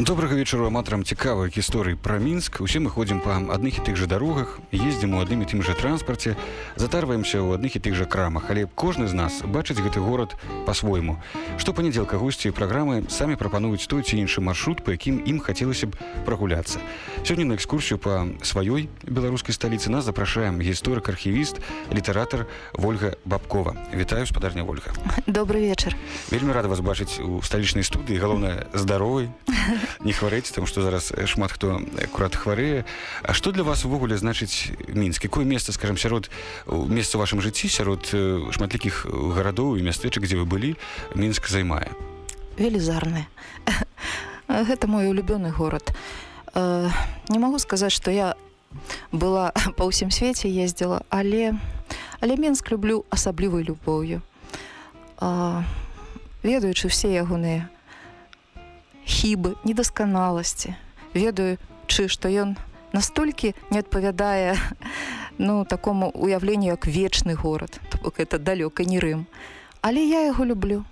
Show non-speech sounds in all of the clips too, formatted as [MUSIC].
Добрага вечару аматарам цікавых гісторый пра мінск. Усе мы ходзім па адных і тых жа дарогах ездзім у адным і тым жа транспарце затарваемся ў адных і тых жа крамах. Але кожны з нас бачыць гэты горад па-свойму. Што панядзелка госці праграмы самі прапануюць той ці іншы маршрут па якім ім хацелася б прагуляцца. Сёння на экскурсію па сваёй беларускай сталіцы нас запрашаем гісторык архівіст літаратар ольга бабкова. Вітаю спадарня ольга добрый вечар вельмі рада вас бачыць у сталічнай студыі галоўна здаровай [LAUGHS] не хварэць там што зараз шмат хто акурат хварэе. А што для вас увогуле значыць мінск? Якое месца скажем сярод месца вашым жыцці сярод шматлікіх гарадоў і мястэчак дзе вы былі мінск займае? Велізарны. [LAUGHS] Гэта мой улюбёны горад. Не магу сказаць што я была [LAUGHS] па ўсім свеце ездзіла але але мінск люблю асаблівай любоўю. Ведаючы все ягоныя хібы недасканаласці ведаючы што ён настолькі не адпавядае [LAUGHS] ну такому уяўленню як вечны горад то бок это далёка не рым. Але я яго люблю.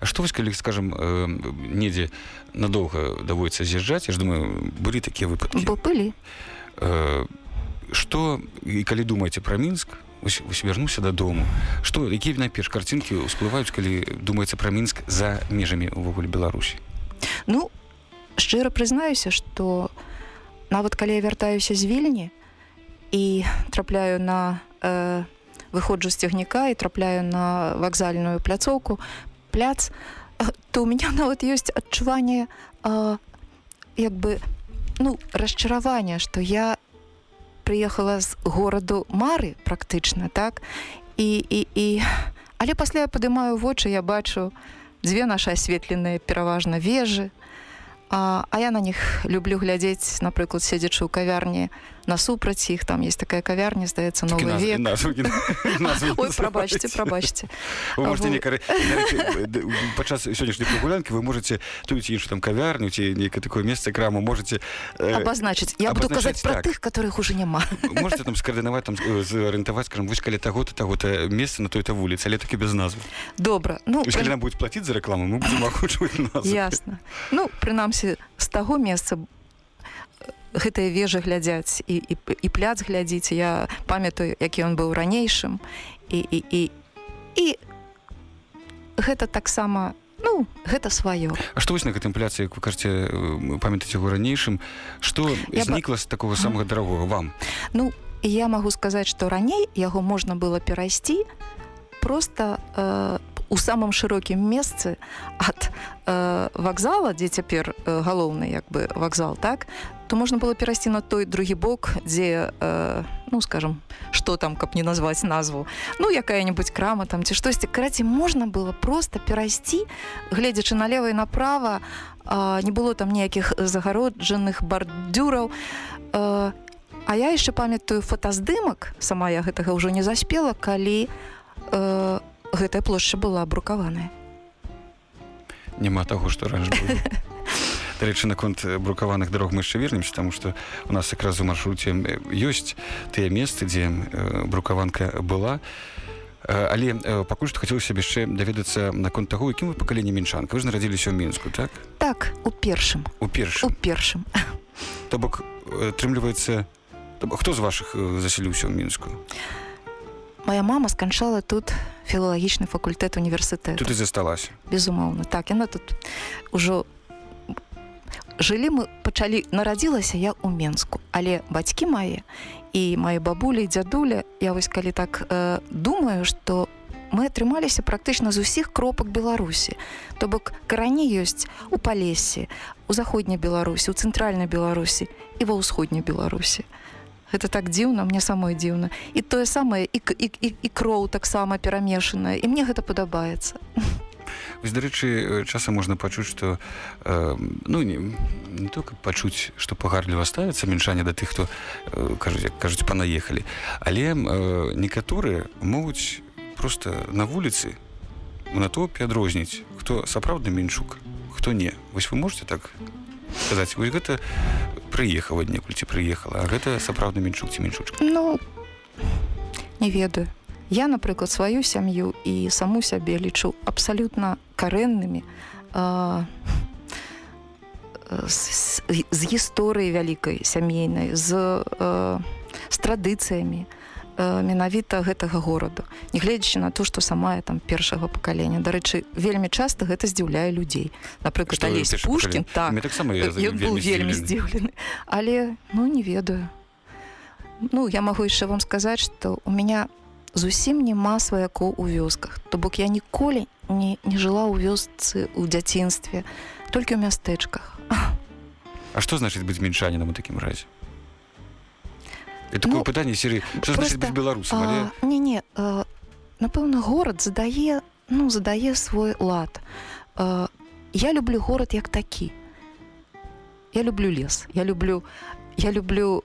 А што вось калі скажем э, недзе надоўга даводіцца з'язджаць я ж думаю былі такія выпадкі. Былі. Э, што і калі думаеце пра мінск вярнуся дадому. Што якія найперш карцінкі ўсплываюць калі думаецца пра мінск за межамі увогуле беларусі Ну шчыра прызнаюся, што нават калі я вяртаюся з вільні і трапляю на э, выходжу з цягніка і трапляю на вакзальную пляцоўку пляц, то у меня нават ёсць адчуванне э, як бы ну расчаравання, што я прыехала з гораду мары практычна так? І, і, і... але пасля я падымаю вочы, я бачу, дзве нашы асветленыя пераважна вежы а, а я на них люблю глядзець напрыклад седзячы ў кавярні насупраць іх там есть такая кавярня здаецца новы век. прабачце прабачце падчас сённяшняй прагулянкі вы можете тут іншу там кавярню ці нейкае такое месца краму можете абазначыць я буду казаць про тых которых уже няма можете там скаардынаваць там зарыентаваць скажем вось калі таго-то таго-то месца на той-то вуліцы але такі без назвы добра ну калі нам будет платіць за рекламу мы будем [LAUGHS] ясно. Ну прынамсі з таго месца гэтыя вежы глядзяць і, і, і пляц глядзіць. Я памятаю які ён быў ранейшым. І, і, і, і гэта таксама ну гэта сваё. А што вось на гэтым пляцы як вы кажце памятаць яго ранейшым? Што знікла з такого самага дарагога вам? Ну я магу сказаць што раней яго можна было перайсці просто э, у самым шырокім месцы ад э, вакзала дзе цяпер э, галоўны як бы вакзал так то можна было перайсці на той другі бок дзе э, ну скажем что там каб не назваць назву ну якая-нибудь крама там ці штосьці караці можна было просто перайсці гледзячы налево і направо э, не было там ніякіх загароджаных бардюраў э, А я яшчэ памятаю фотаздымак сама я гэтага ўжо не заспела калі э, гэтая плошча была брукаваная няма таго што раньше [LAUGHS] дарэчы наконт брукаваных дарог мы яшчэ вернемся тому что у нас якраз у маршруце ёсць тыя месцы дзе брукаванка была. Але пакуль што хацелася яшчэ даведацца наконт таго якім вы пакаленне мінчанка. Вы ж нарадзіліся ў мінску так? Так у першым. У першым. У першым. То бок атрымліваецца хто з вашых засяліўся ў мінску? а Мая мама сканчала тут філалагічны факультэт універсітэт. Тут і засталася. Безумоўна, так яна тут ужо жылі мы пачалі нарадзілася я ў Мску, але бацькі мае і мае бабулі дзядуля, я вось калі так э, думаю, што мы атрымаліся практычна з усіх кропак Беларусі. То бок карані ёсць у палесе, у заходняй Беларусі, у цэнтральнай Беларусі і ва ўсходняй Беларусі гэта так дзіўна мне самой дзіўна. І тое самае і, і, і, і кроў таксама перамешаная. І мне гэта падабаецца. Дарэчы часам можна пачуць што э, ну не, не только пачуць што пагарліва ставіцца мінчане да тых хто э, кажуць як кажуць панаехалі. Але э, некаторыя могуць просто на вуліцы на топе адрозніць хто сапраўдны мінчук хто то не. Вось вы можете так сказаць вось гэта прыехаў аднекуль ці прыехала а гэта сапраўдны менчук ці менчучка Ну не ведаю. Я, напрыклад, сваю сям'ю і саму сябе лічу абсалютна карэннымі э, з, з гісторыяй вялікай сямейнай, з, э, з традыцыямі менавіта гэтага гораду. Нягледзячы на то, што сама я там першага пакалення. Дарэчы, вельмі часта гэта здзіўляе людзей. Напрыклад, Алесь Пушкін так, Мне таксама я быў вельмі здзіўлены. здзіўлены але ну не ведаю ну я магу яшчэ вам сказаць што у меня зусім няма сваякоў у вёсках то бок я ніколі не, не жыла ў вёсцы ў дзяцінстве толькі ў мястэчках А што значыць быць мінчанінам у такім разе І такое Ну, пытанне серыі што значыць просто, быць беларусам але не не а, напэўна горад задае ну задае свой лад. А, я люблю горад як такі. Я люблю лес я люблю я люблю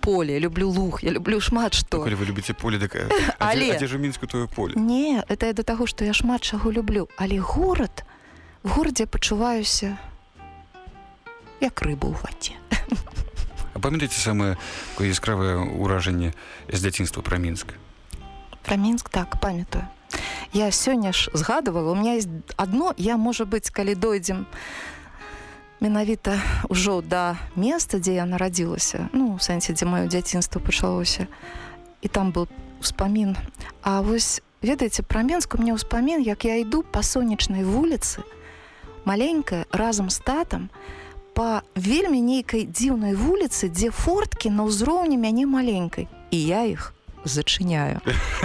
поле люблю луг я люблю шмат Ну, што калі вы любіце поле такая [LAUGHS] Але- дзе ж у мінску тое поле? Не, это я да таго, што я шмат чаго люблю, але горад в горадзе пачуваюся як рыба ў вадзе. Памятаеце самае яскравае ўражанне з дзяцінства пра мінск Пра мінск так памятаю. Я сёння ж згадывала, у меня есть адно, я можа быць, калі дойдзем менавіта ўжо да места, дзе я нарадзілася, ну у сэнсе, дзе маё дзяцінства пачалося. І там быў успамін. А вось ведаеце, пра Менск у мне ўспамін, як я іду па сонечнай вуліцы, маленькая разам з татам па вельмі нейкай дзіўнай вуліцы, дзе форткі на ўзроўні мяне маленькай. І я іх зачыняю.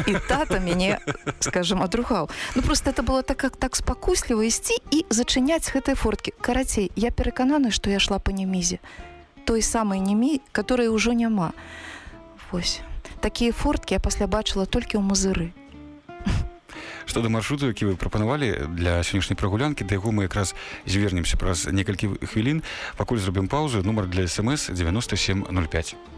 І тата мяне, скажем, адругаў. Ну просто это было так как так спакусліва ісці і зачыняць гэтыя форткі. Карацей, я перакананы, што я шла па немізе. Той самай немі, которой ўжо няма. Вось. Такія форткі я пасля бачыла толькі ў музыры. Што да маршруту які вы прапанавалі для сённяшняй прагулянкі да яго мы якраз звернемся праз некалькі хвілін. Пакуль зробім паўзу нумар для смс 9705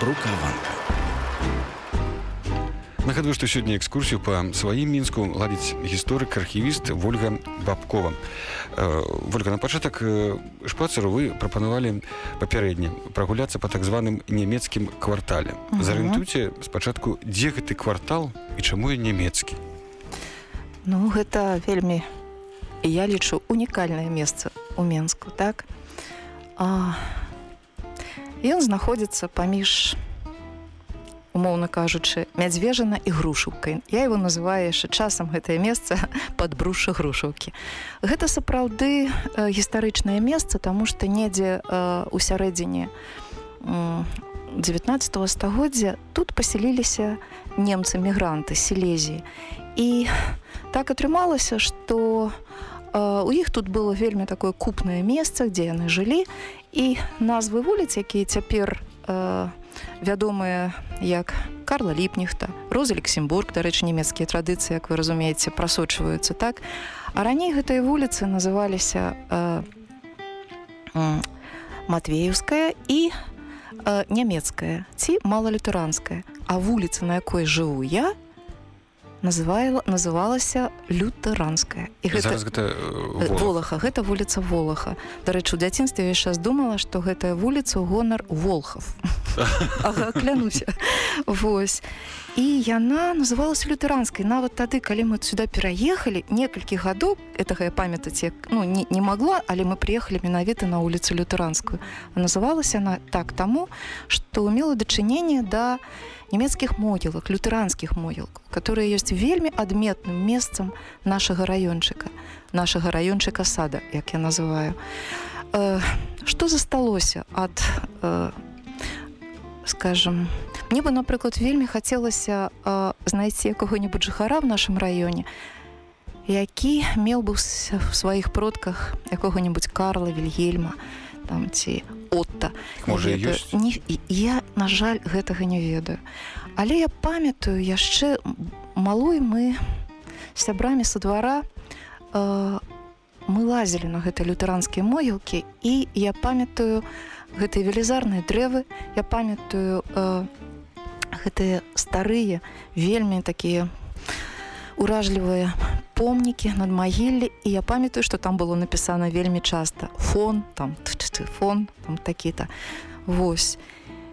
брукаванка Нагадваю, што сёння экскурсію па сваім мінску ладзіць гісторык архівіст Вольга Бабкова. Э, Вольга на пачатак э, шпацару вы прапанавалі папярэдне прагуляцца па так званым нямецкім квартале. Зарыентуйце спачатку, дзе гэты квартал і чаму ён нямецкі. Ну, гэта вельмі я лічу унікальнае месца ў Менску, так. А, ён знаходзіцца паміж умоўна кажучы мядзвежана і грушаўкай. Я его называю яшчэ часам гэтае месца [LAUGHS] падбруша грушаўкі. Гэта сапраўды э, гістарычнае месца тому что недзе э, у сярэдзіне м, 19 стагоддзя тут пасяліліся немцы мігранты сілезіі і так атрымалася что у іх тут было вельмі такое купнае месца дзе яны жылі і назвы вуліц якія цяпер э, вядомыя як Карла ліпніхта роза Лексембург дарэчы нямецкія традыцыі як вы разумееце прасочваюцца так? А раней гэтыя вуліцы называліся э, м, матвеевская і э, нямецкая ці малалітаранская. А вуліца на якой жыву я называла называлася лютаранская і гэта Зараз гэта Волах. волаха гэта вуліца волаха дарэчы у дзяцінстве я сейчас думала что гэтая вуліца гонар волхов. [LAUGHS] Ага, клянуся. Вось і яна называлась лютэранскай нават тады калі мы сюда пераехалі некалькі гадоў этого я памятаць як ну не, не могла але мы приехали менавіта на улицу лютэранскую называлась она так таму что мела дачынение да нямецкіх могілак лютэранскіх могілкаў которые ёсць вельмі адметным месцам нашага раёнчыка нашага раёнчыка сада як я называю. Э, что засталося ад э, скажем мне бы напрыклад вельмі хацелася э, знайсці якога-нибудь жыхара в нашым раёне які меў бы в сваіх продках якога-нибудь карла вільгельма там ці отта Можа, і ведаю. ёсць? не, я на жаль гэтага не ведаю але я памятаю яшчэ малой мы сябрамі са двара э, мы лазілі на гэтай лютэранскія могілкі і я памятаю гэтыя велізарныя дрэвы я памятаю э, гэтыя старыя вельмі такія уражлівыя помнікі над магіллі. І я памятаю што там было напісана вельмі часта. Фон там фон там такі-то. Вось.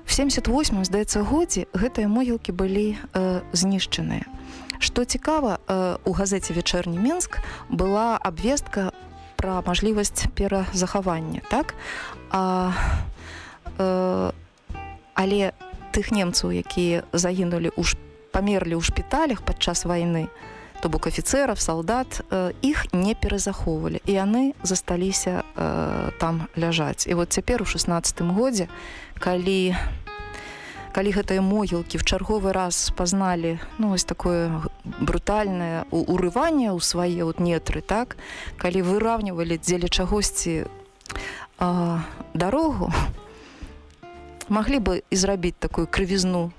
В 78 здаецца годзе гэтыя могілкі былі э, знішчаныя. Што цікава э, у газеце вечэрні мінск была абвестка пра мажлівасць перазахавання так? А э, але тых немцаў якія загінулі ў ш- памерлі ў шпіталях падчас вайны то бок афіцеров салдат э, іх не перазахоўвалі. І яны засталіся э, там ляжаць. І вот цяпер у 16 годзе калі калі гэтыя могілкі в чарговы раз пазналі ну вось такое брутальнае урыванне ў свае вот нетры так калі выраўнівалі дзеля чагосьці а, дарогу маглі бы і зрабіць такую крывізну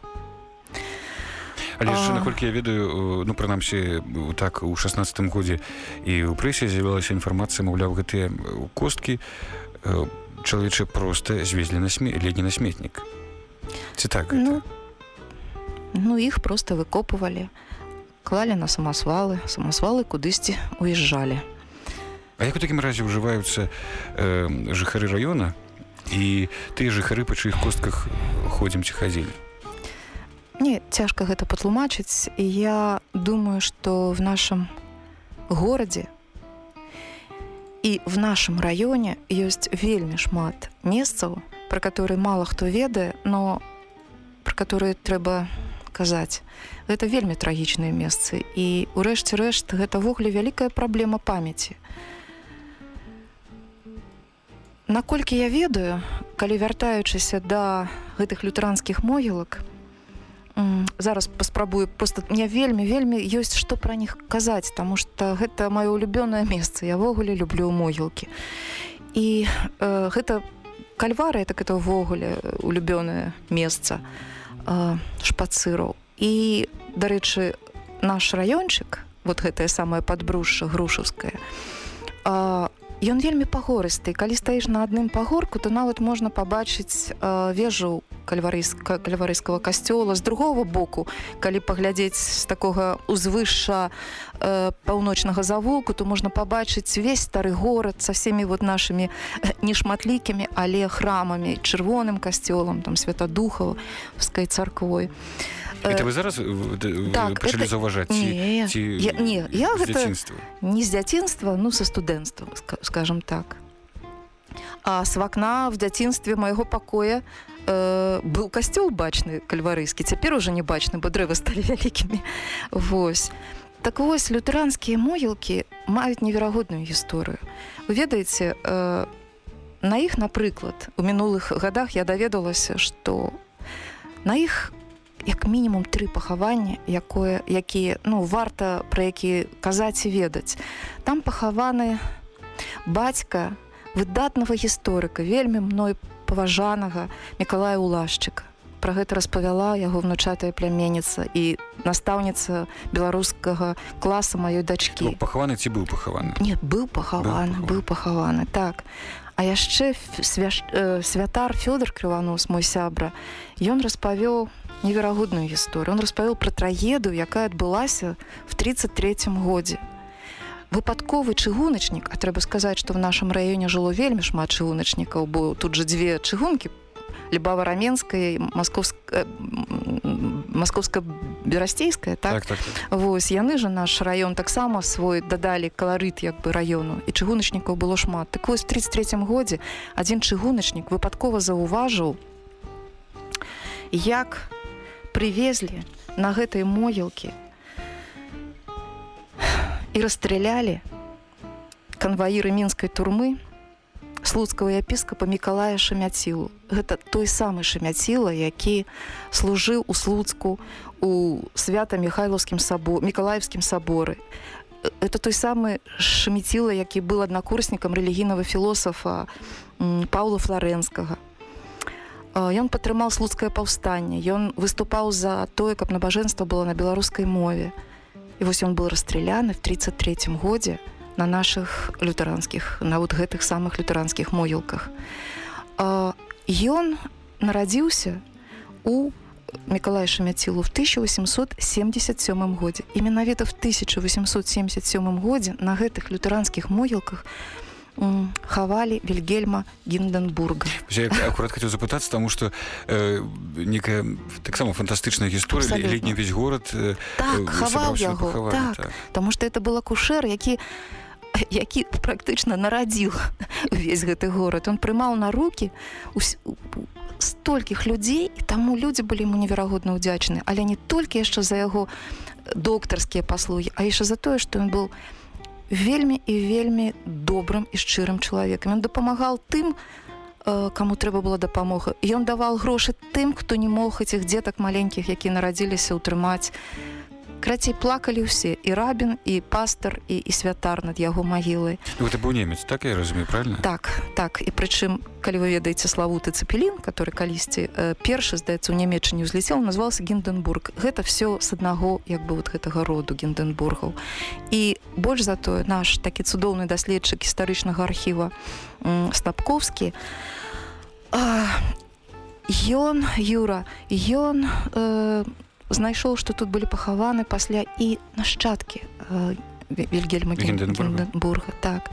Але А. наколькі я ведаю, э, ну прынамсі э, так у 16 годзе і ў прэсе з'явілася інфармацыя, маўляў, гэтыя э, косткі чалавечы проста звезлі на сме ледні на сметнік. Ці так? ну ну іх просто выкопывалі клалі на самасвалы самасвалы кудысьці уязджалі А як у такім разе ўжываюцца э, жыхары раёна і тыя жыхары па чыіх костках ходзім ці хадзілі? Мне цяжка гэта патлумачыць і я думаю што в нашым горадзе і в нашым раёне ёсць вельмі шмат месцаў пра которые мала хто ведае но пра которые трэба казаць гэта вельмі трагічныя месцы і урэшце рэшт гэта ввогуле вялікая праблема памяці наколькі я ведаю калі вяртаючыся да гэтых лютэранскіх могілак зараз паспрабую просто мне вельмі вельмі ёсць што пра них казаць тому что гэта маё улюбёнае месца. Я ввогуле люблю могілкі. І э, гэта кальварыя так это ўвогуле улюбёнае месца э, шпацыраў. І дарэчы наш раёнчык вот гэтае самае падбрушша грушаўскае э, ён вельмі пагорысты. Калі стаіш на адным пагорку то нават можна пабачыць э, вежу кальварыска кальварыскага касцёла з другого боку. Калі паглядзець з такога узвышша э, паўночнага завулку то можна пабачыць увесь стары горад са всеми вот нашими э, нешматлікімі але храмамі чырвоным касцёлам там святадухаўскай царквой это вы зараз э, так, пачалі это- заўважаць Не, ці, я- не, я гэта- дзяцінства? не з дзяцінства ну са студэнцтва ска- скажем так. А с вакна в дзяцінстве майго пакоя э, быў касцёл бачны кальварыскі цяпер уже не бачны бо дрэвы [LAUGHS] сталі вялікімі Вось. Так вось лютэранскія могілкі маюць неверагодную гісторыю вы ведаеце э, на іх напрыклад у мінулых гадах я даведалася што на іх як мінімум тры пахавання якое якія ну варта пра які казаць і ведаць. Там пахаваны бацька выдатнага гісторыка вельмі мной паважанага мікалая улашчыка. Про гэта распавяла яго внучатая пляменніца і настаўніца беларускага класа маёй дачкі. Пахаваны ці быў пахаваны? Не быў пахаваны Быў пахаваны. так. А яшчэ свяш... э, святар Фёдор крыванос мой сябра ён распавёў неверагодную гісторыю он распавёў пра трагеду якая адбылася в 33 годзе выпадковы чыгуначнік а трэба сказаць што в нашым раёне жыло вельмі шмат чыгуначнікаў бо тут же дзве чыгункі любава раменская московская маскоўска берасцейская так, так, так, так. Вось яны же наш раён таксама свой дадалі каларыт як бы раёну і чыгуначнікаў было шмат. Так вось 33 годзе адзін чыгуначнік выпадкова заўважыў як прывезлі на гэтай могілкі і расстралялі канваіры мінскай турмы слуцкага епіскапа мікалая шамяцілу. Гэта той самы шамяціла які служыў у слуцку у свята михайлаўскім сабо мікалаевскім саборы. Это той самы шаміціла які был аднакурснікам рэлігійнага філосафа м, паўла флоренскага ён падтрымаў слуцкае паўстанне ён выступаў за тое каб набажэнства было на беларускай мове і вось ён был расстреляны в 33 годзе на наших лютэранскіх на вот гэтых самых лютэранскіх могілках ён нарадзіўся у Миколая Шамяцілу в 1877 годзе. І менавіта в 1877 годзе на гэтых лютэранскіх могілках м, хавалі Вільгельма Гінденбурга. Я акурат хотел запытацца тому что э, некая таксама фантастычная гісторыя летні весь город э, Так, хаваў яго, пахаванне, так. Таму што это был акушэр, які [LAUGHS] які практычна нарадзіў увесь [LAUGHS] гэты горад. Он прымаў на рукі ус- у- у- столькіх людзей і таму людзі былі ему неверагодна ўдзячны, але не толькі яшчэ за яго доктарскія паслугі, а яшчэ за тое, што ён быў вельмі і вельмі добрым і шчырым чалавекам. Ён дапамагаў тым, э, каму трэба была дапамога. Ён давал грошы тым, хто не мог этих дзетак маленькіх, які нарадзіліся ўтрымаць крацей плакалі ўсе і рабін і пастар і, і святар над яго магілай. Ну, гэта быў немец так я разумею правильно так так. І прычым калі вы ведаеце славуты цепелін который калісьці э, першы здаецца у нямецчыне ўзліцеў назвался гінденбург. Гэта все з аднаго як бы вот гэтага роду гінденбургаў. І больш за тое наш такі цудоўны даследчык гістарычнага архіва стапковскі ён юра ён э, знайшоў што тут былі пахаваны пасля і нашчадкі э, вільгельма Гінденбурга. так.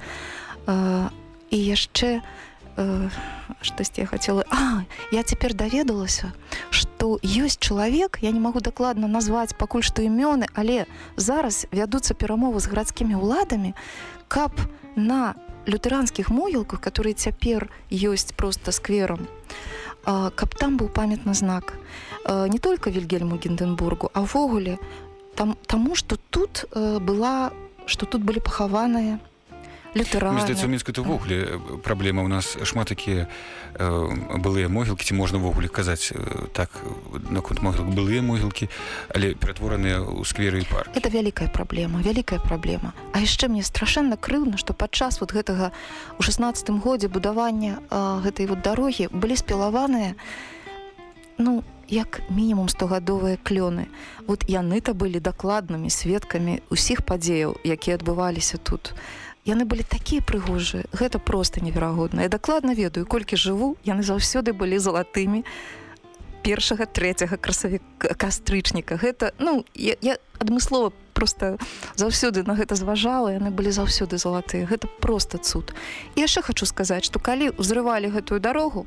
Э, і яшчэ э, штосьці я хацела а я цяпер даведалася што ёсць чалавек я не магу дакладна назваць пакуль што імёны але зараз вядуцца перамовы з гарадскімі ўладамі каб на лютэранскіх могілках которые цяпер ёсць просто сквером. А, каб там быў памятны знак. а, не только вільгельму гінденбургу а ўвогуле там таму что тут э, была что тут былі пахаваныя лютераны. Здаецца мінску это ўвогуле праблема у нас шмат такія э, былыя могілкі ці можна ўвогуле казаць э, так наконт могілак былыя могілкі але ператвораныя ў скверы і парк. Это вялікая праблема вялікая праблема А яшчэ мне страшэнна крыўна што падчас вот гэтага у 16 годзе будавання а, гэтай вот дарогі былі спілаваныя ну як мінімум стогадовыя клёны. Вот яны-то былі дакладнымі сведкамі усіх падзеяў якія адбываліся тут. Яны былі такія прыгожыя гэта просто неверагодна. Я дакладна ведаю колькі жыву яны заўсёды былі залатымі першага трэцяга красавік кастрычніка. Гэта ну я, я адмыслова просто заўсёды на гэта зважала яны былі заўсёды залатыя. Гэта просто цуд. Яшчэ хочу сказаць что калі ўзрывалі гэтую дарогу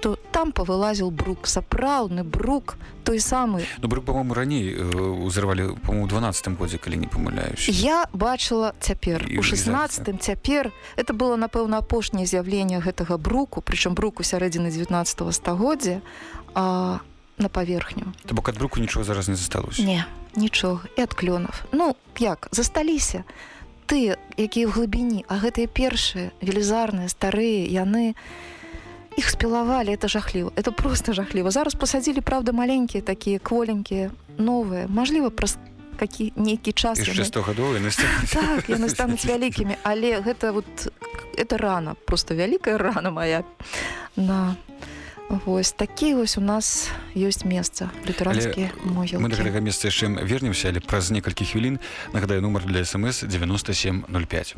то там павылазіў брук сапраўдны брук той самы ну брук по-моему раней узрывалі по-моему 12 годзе калі не памыляюсь я бачыла цяпер. У 16 цяпер. Это было напэўна апошняе з'яўленне гэтага бруку прычым бруку сярэдзіны 19 стагоддзя а на паверхню. То бок ад бруку нічого зараз не засталося? Не нічога. І ад клёнаў ну як засталіся. Ты якія ў глыбіні а гэтыя першыя велізарныя старыя яны іх спілавалі это жахліва это просто жахліва зараз пасадзілі правда маленькія такія кволенькія новыя мажліва праз які нейкі час яны- 100 гадоў яны так яны [LAUGHS] стануць вялікімі але гэта вот это рана просто вялікая рана моя. На вось такі вось у нас ёсць месца лютэранскія мы да гэтага могілкі месца яшчэ вернемся але праз некалькі хвілін нагадаю нумар для смс 9705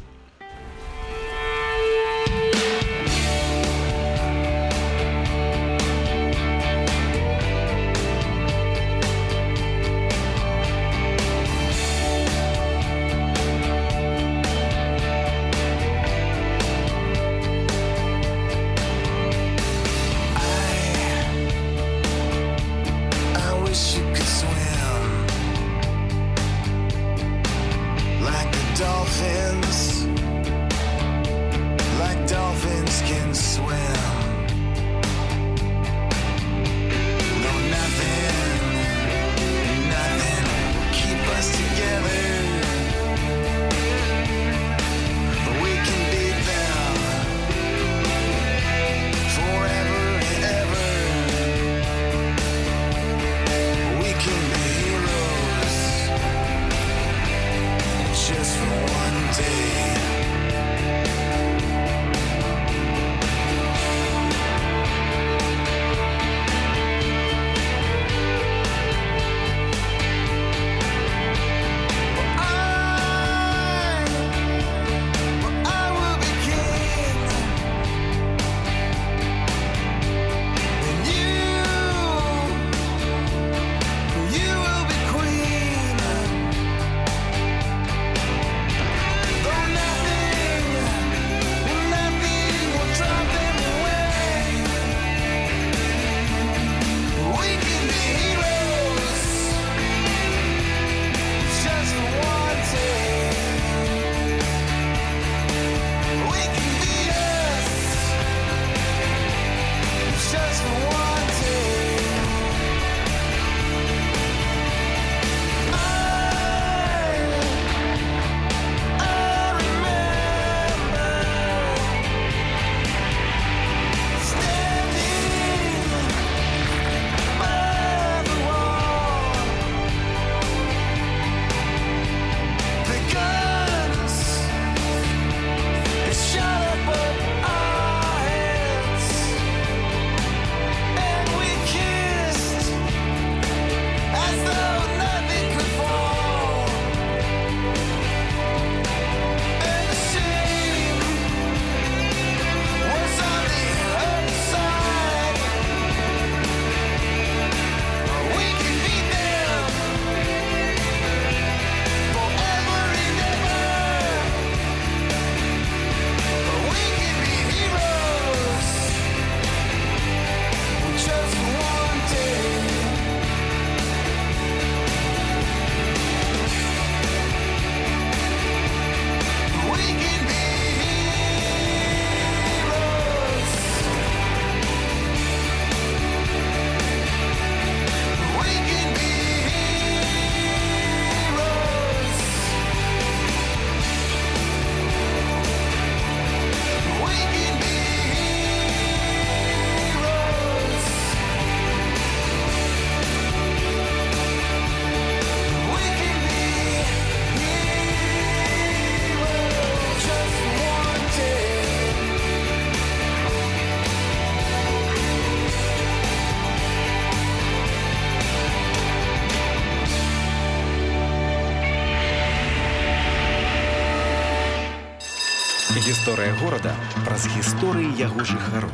Гісторыя горада праз гісторыі яго жыхароў.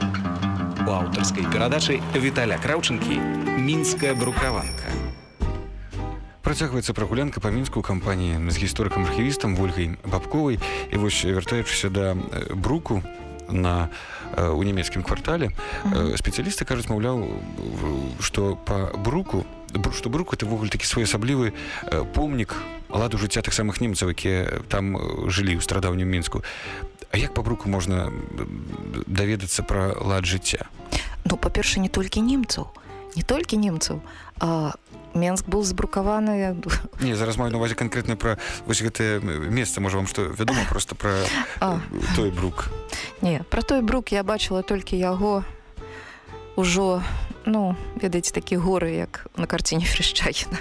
У аўтарскай перадачы Віталя Краўчынкі мінская брукаванка. Працягваецца прагулянка па мінску кампаніі з гісторыкам-архівістам Вольгай Бабковай і вось вяртаючыся да бруку на у нямецкім квартале спецыялісты кажуць маўляў што па бруку бру- што брук это ввогуле такі своеасаблівы помнік ладу жыцця тых самых немцаў якія там жылі ў старадаўнім мінску А як па бруку можна даведацца пра лад жыцця Ну, па-перша, не толькі немцаў, не толькі немцаў. А Менск быў збрукаваны Не зараз маю на увазе канкрэтна пра вось гэтае месца можа вам што вядома просто пра А. э, той брук Не, пра той брук я бачыла толькі яго ўжо ну ведаеце такі горы як на карціне фрышчакіна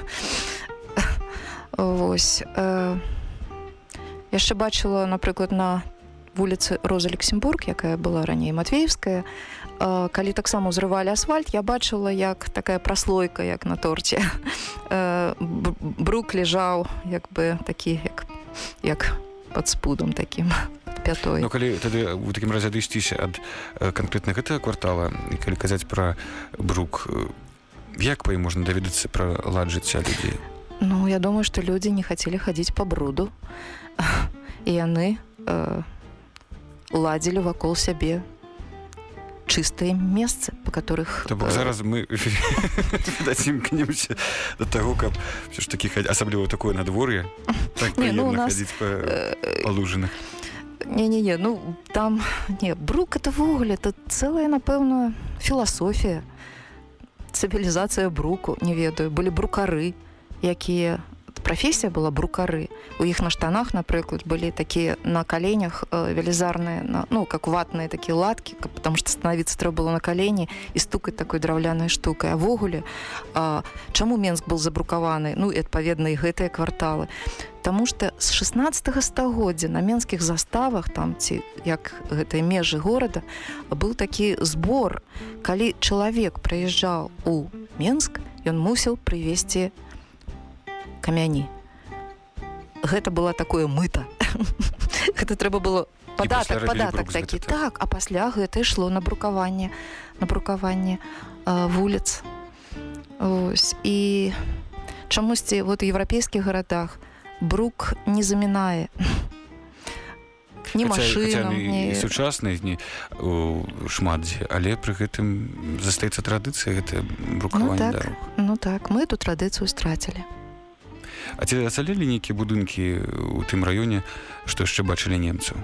Вось э, яшчэ бачыла напрыклад на вуліцы роза Люксембург якая была раней матвеевская. Калі таксама ўзрывалі асфальт я бачыла як такая праслойка як на торце [LAUGHS] э, брук ляжаў як бы такі як як под спудом таким пятой Ну калі тады у такім разе адысціся ад канкрэтна гэтага квартала і калі казаць пра брук як па ім можна даведацца пра лад жыцця людзей Ну, я думаю, што людзі не хацелі хадзіць па бруду. [LAUGHS] І яны э, ладзілі вакол сябе чыстыя месцы, па которых То бок э, зараз мы дацімкнемся да таго каб все ж хадзі- асабліва такое надвор'е так Не, ну, нас, па, э, па лужынах Не-не-не, ну там не брук это ввогуле это цэлая, напэўна, філасофія. Цывілізацыя бруку, не ведаю, былі брукары, якія прафесія была брукары. У іх на штанах, напрыклад, былі такія на каленях э, велізарныя, на, ну как ватныя такія латкі, каб- потому што станавіцца трэба было на калені і стукаць такой драўлянай штукай. А ввогуле а, чаму Менск быў забрукаваны, ну і адпаведна і гэтыя кварталы. Таму што з 16 стагоддзя на менскіх заставах там ці як гэтыя межы горада быў такі збор калі чалавек прыязджаў у Менск ён мусіў прывесці камяні гэта было такое мыта. [LAUGHS] Гэта трэба было падатак падатак такі. гэта, так? а пасля гэта ішло на брукаванне на брукаванне вуліц. Ось і чамусьці вот у еўрапейскіх гарадах брук не замінае. І, ні... і сучасныя не у, шмат дзе. Але пры гэтым застаецца традыцыя гэта брукаванне Ну, так. ну так мы эту традыцыю страцілі А ці ацалелі нейкія будынкі у тым раёне што яшчэ бачылі немцаў?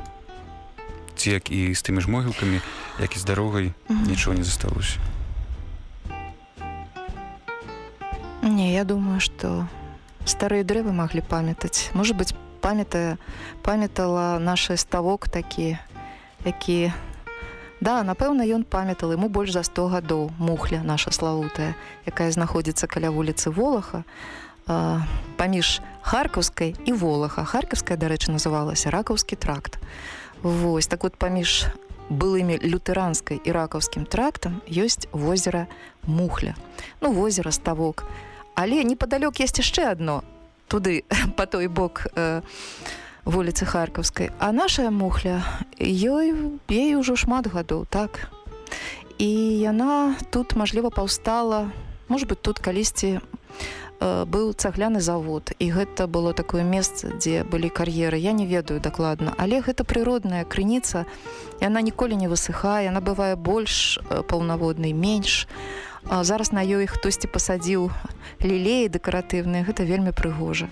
Ці як і з тымі ж могілкамі як і з дарогай нічого не засталося? Не, я думаю, што старыя дрэвы маглі памятаць. Можа быць, памятае памятала наш ставок такі, які Да, напэўна, ён памятал ему больш за 100 гадоў. Мухля наша славутая, якая знаходзіцца каля вуліцы Волаха паміж харкаўскай і волаха. Харкаўская, дарэчы, называлася ракаўскі тракт. Вось так вот паміж былымі лютэранскай і ракаўскім трактам ёсць возера мухля. Ну возера ставок. Але непадалёк есть яшчэ адно туды [LAUGHS] по той бок э, вуліцы харкаўскай а наша мухля ёй ей ўжо шмат гадоў так і яна тут мажліва паўстала может быть тут калісьці э, быў цагляны завод і гэта было такое месца дзе былі кар'еры я не ведаю дакладна але гэта прыродная крыніца яна ніколі не высыхае она бывае больш э, паўнаводнай менш а зараз на ёй хтосьці пасадзіў лілеі дэкаратыўныя гэта вельмі прыгожа.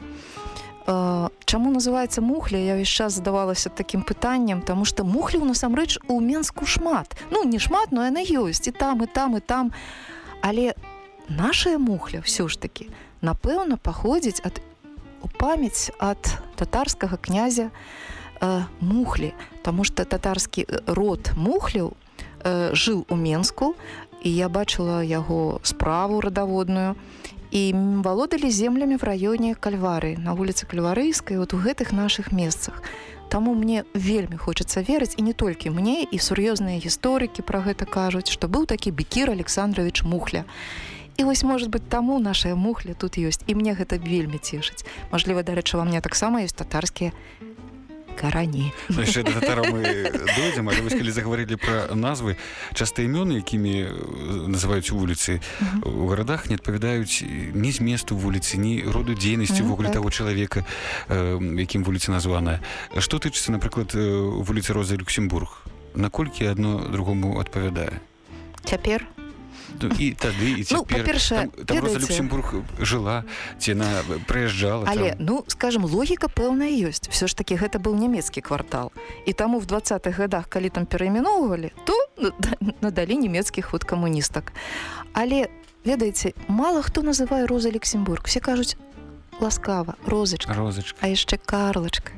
А, Чаму называецца мухля я ўвесь час задавалася такім пытаннем тому что мухляў насамрэч у менску шмат. Ну не шмат но яна ёсць і там і там і там. Але нашая мухля все ж таки напэўна паходзіць ад у памяць ад татарскага князя э, мухлі. Тому что татарскі э, род мухляў э, жыў у менску і я бачыла яго справу радаводную. І валодалі землямі в раёне кальвары на вуліцы кальварыйскай вот у гэтых наших месцах. Таму мне вельмі хочацца верыць і не толькі мне і сур'ёзныя гісторыкі пра гэта кажуць што быў такі бекір александрович мухля і вось может быть таму нашая мухля тут ёсць і мне гэта вельмі цешыць. Мажліва дарэчы ва мне таксама ёсць татарскія карані. Ну, яшчэ да татараў мы дойдзем але вось калі загаварылі пра назвы часта імёны якімі э, называюць вуліцы у гарадах не адпавядаюць ні зместу вуліцы ні роду дзейнасці Ну, ввогуле так. таго чалавека якім вуліца названая. Што тычыцца напрыклад э, вуліцы розы люксембург? Наколькі адно другому адпавядае? Цяпер Ну, і тады і Ну, цяпер па-першае, там, там роза ведаеце- люксембург жыла ці яна прыязджала але там. ну скажем логіка пэўная ёсць все ж таки гэта быў нямецкі квартал. І таму в двадцатых годах калі там перайменоўвалі то [LAUGHS] надалі нямецкіх вот камуністак але ведаеце мало хто называе роза люксембург. Все кажуць ласкава розачка розачка а яшчэ карлачка.